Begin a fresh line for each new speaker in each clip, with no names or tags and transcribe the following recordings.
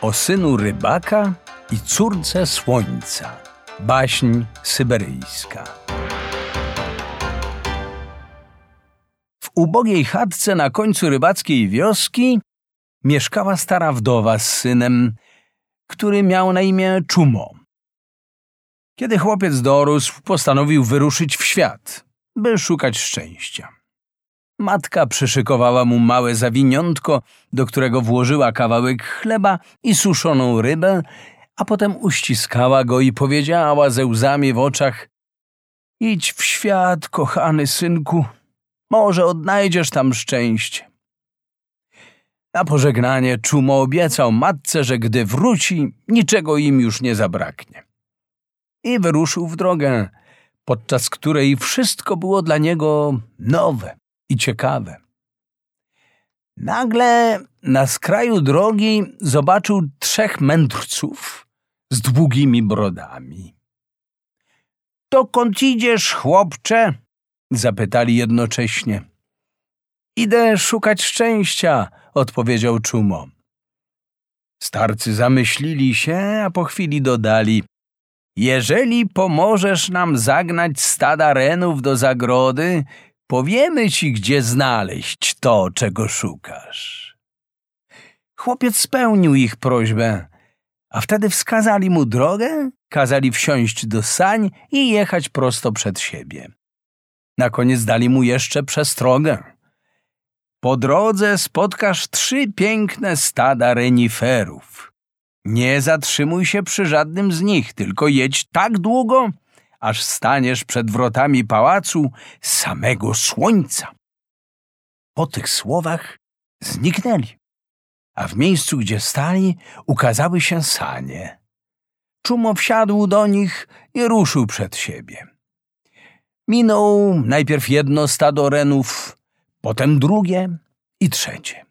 o synu rybaka i córce słońca. Baśń syberyjska. W ubogiej chatce na końcu rybackiej wioski mieszkała stara wdowa z synem, który miał na imię Czumo. Kiedy chłopiec dorósł, postanowił wyruszyć w świat, by szukać szczęścia. Matka przyszykowała mu małe zawiniątko, do którego włożyła kawałek chleba i suszoną rybę, a potem uściskała go i powiedziała ze łzami w oczach: Idź w świat, kochany synku, może odnajdziesz tam szczęście. Na pożegnanie Czumo obiecał matce, że gdy wróci, niczego im już nie zabraknie. I wyruszył w drogę, podczas której wszystko było dla niego nowe i ciekawe. Nagle na skraju drogi zobaczył trzech mędrców z długimi brodami. Dokąd idziesz, chłopcze? zapytali jednocześnie. Idę szukać szczęścia, odpowiedział Czumo. Starcy zamyślili się, a po chwili dodali: Jeżeli pomożesz nam zagnać stada renów do zagrody, powiemy ci, gdzie znaleźć to, czego szukasz. Chłopiec spełnił ich prośbę, a wtedy wskazali mu drogę, kazali wsiąść do sań i jechać prosto przed siebie. Na koniec dali mu jeszcze przestrogę. Po drodze spotkasz trzy piękne stada reniferów. Nie zatrzymuj się przy żadnym z nich, tylko jedź tak długo, aż staniesz przed wrotami pałacu samego słońca. Po tych słowach zniknęli, a w miejscu, gdzie stali, ukazały się sanie. Czumo wsiadł do nich i ruszył przed siebie. Minął najpierw jedno stado renów, potem drugie i trzecie.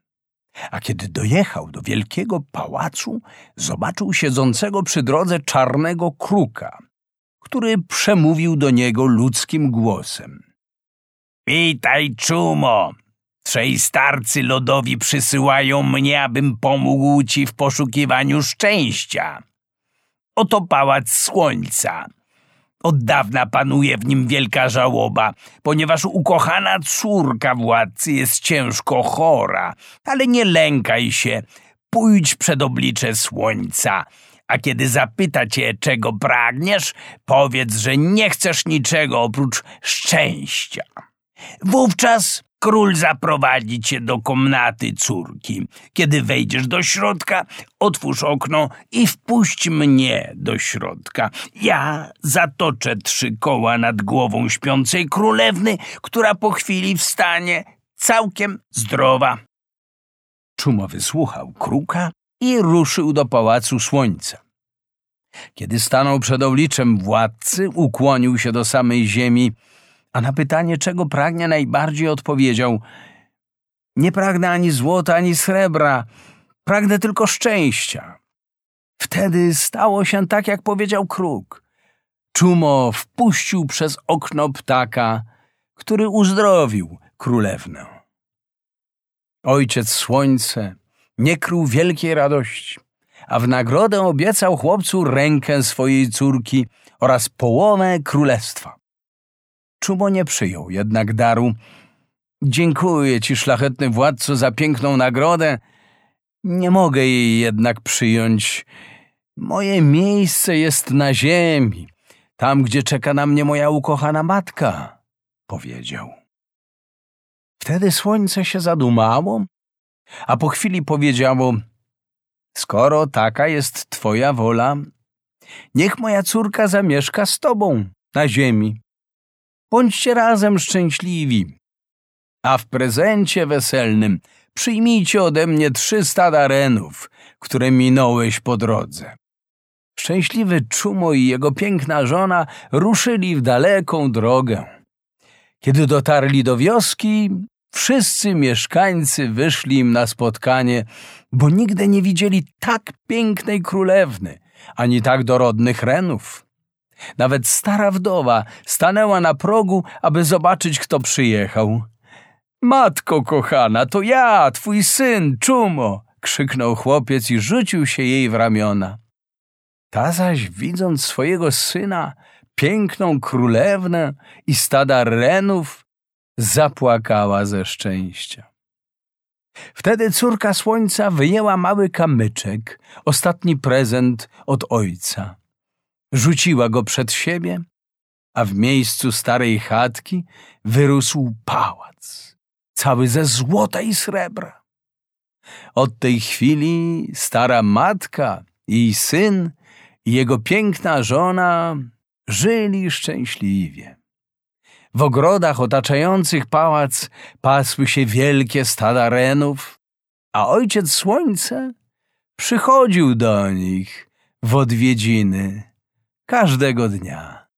A kiedy dojechał do wielkiego pałacu, zobaczył siedzącego przy drodze czarnego kruka, który przemówił do niego ludzkim głosem. Witaj, czumo! Trzej starcy lodowi przysyłają mnie, abym pomógł ci w poszukiwaniu szczęścia. Oto pałac słońca. Od dawna panuje w nim wielka żałoba, ponieważ ukochana córka władcy jest ciężko chora. Ale nie lękaj się, pójdź przed oblicze słońca, a kiedy zapyta cię, czego pragniesz, powiedz, że nie chcesz niczego oprócz szczęścia. Wówczas Król zaprowadzi cię do komnaty córki. Kiedy wejdziesz do środka, otwórz okno i wpuść mnie do środka. Ja zatoczę trzy koła nad głową śpiącej królewny, która po chwili wstanie całkiem zdrowa. Czumo wysłuchał kruka i ruszył do pałacu słońca. Kiedy stanął przed obliczem władcy, ukłonił się do samej ziemi a na pytanie, czego pragnie najbardziej, odpowiedział: Nie pragnę ani złota, ani srebra, pragnę tylko szczęścia. Wtedy stało się tak, jak powiedział kruk. Czumo wpuścił przez okno ptaka, który uzdrowił królewnę. Ojciec Słońce nie krył wielkiej radości, a w nagrodę obiecał chłopcu rękę swojej córki oraz połowę królestwa. Czubo nie przyjął jednak daru. Dziękuję ci, szlachetny władco, za piękną nagrodę. Nie mogę jej jednak przyjąć. Moje miejsce jest na ziemi, tam, gdzie czeka na mnie moja ukochana matka, powiedział. Wtedy słońce się zadumało, a po chwili powiedziało: Skoro taka jest twoja wola, niech moja córka zamieszka z tobą na ziemi. Bądźcie razem szczęśliwi. A w prezencie weselnym przyjmijcie ode mnie trzy stada renów, które minąłeś po drodze. Szczęśliwy Czumo i jego piękna żona ruszyli w daleką drogę. Kiedy dotarli do wioski, wszyscy mieszkańcy wyszli im na spotkanie, bo nigdy nie widzieli tak pięknej królewny, ani tak dorodnych renów. Nawet stara wdowa stanęła na progu, aby zobaczyć, kto przyjechał. Matko kochana, to ja, twój syn, Czumo, krzyknął chłopiec i rzucił się jej w ramiona. Ta zaś, widząc swojego syna, piękną królewnę i stada renów, zapłakała ze szczęścia. Wtedy córka słońca wyjęła mały kamyczek, ostatni prezent od ojca. Rzuciła go przed siebie, a w miejscu starej chatki wyrósł pałac, cały ze złota i srebra. Od tej chwili stara matka, jej syn i jego piękna żona żyli szczęśliwie. W ogrodach otaczających pałac pasły się wielkie stada renów, a ojciec słońce przychodził do nich w odwiedziny każdego dnia.